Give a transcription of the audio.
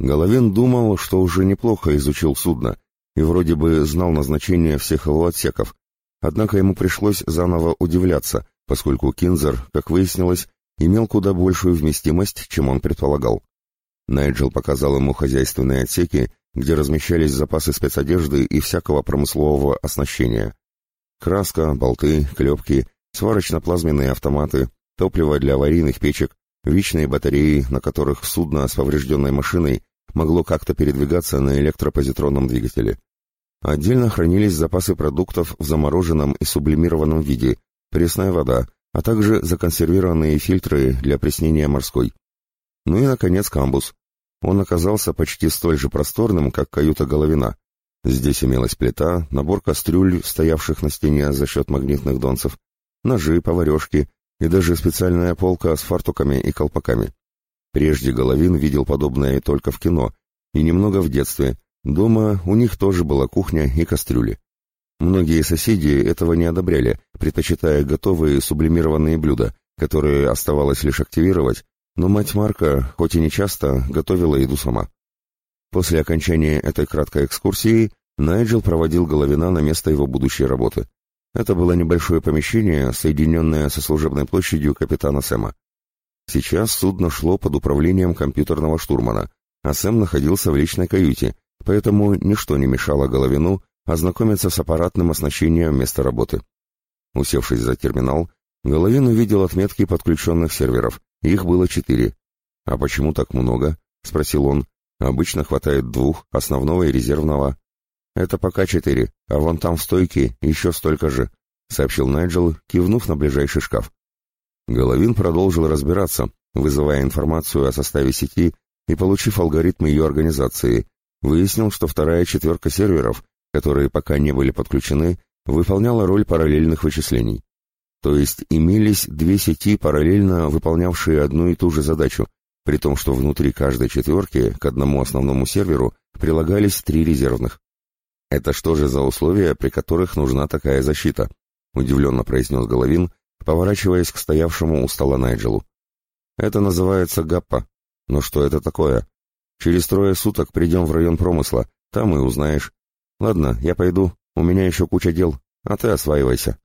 Головин думал, что уже неплохо изучил судно и вроде бы знал назначение всех его отсеков, однако ему пришлось заново удивляться, поскольку Кинзер, как выяснилось, имел куда большую вместимость, чем он предполагал. Найджел показал ему хозяйственные отсеки, где размещались запасы спецодежды и всякого промыслового оснащения. Краска, болты, клепки, сварочно-плазменные автоматы, топливо для аварийных печек, вечные батареи, на которых судно с поврежденной машиной могло как-то передвигаться на электропозитронном двигателе. Отдельно хранились запасы продуктов в замороженном и сублимированном виде, пресная вода, а также законсервированные фильтры для преснения морской. Ну и, наконец, камбус. Он оказался почти столь же просторным, как каюта Головина. Здесь имелась плита, набор кастрюль, стоявших на стене за счет магнитных донцев, ножи, поварешки и даже специальная полка с фартуками и колпаками. Прежде Головин видел подобное только в кино, и немного в детстве. Дома у них тоже была кухня и кастрюли. Многие соседи этого не одобряли, предпочитая готовые сублимированные блюда, которые оставалось лишь активировать, но мать Марка, хоть и не часто, готовила еду сама. После окончания этой краткой экскурсии Найджел проводил Головина на место его будущей работы. Это было небольшое помещение, соединенное со служебной площадью капитана Сэма. Сейчас судно шло под управлением компьютерного штурмана, а Сэм находился в личной каюте, поэтому ничто не мешало Головину ознакомиться с аппаратным оснащением места работы. Усевшись за терминал, Головин увидел отметки подключенных серверов, их было четыре. «А почему так много?» — спросил он. «Обычно хватает двух, основного и резервного». «Это пока четыре, а вон там в стойке еще столько же», — сообщил Найджел, кивнув на ближайший шкаф. Головин продолжил разбираться, вызывая информацию о составе сети и получив алгоритм ее организации, выяснил, что вторая четверка серверов, которые пока не были подключены, выполняла роль параллельных вычислений. То есть имелись две сети, параллельно выполнявшие одну и ту же задачу, при том, что внутри каждой четверки к одному основному серверу прилагались три резервных. «Это что же за условия, при которых нужна такая защита?» — удивленно произнес Головин, поворачиваясь к стоявшему у стола Найджелу. «Это называется ГАППа. Но что это такое? Через трое суток придем в район промысла, там и узнаешь. Ладно, я пойду, у меня еще куча дел, а ты осваивайся».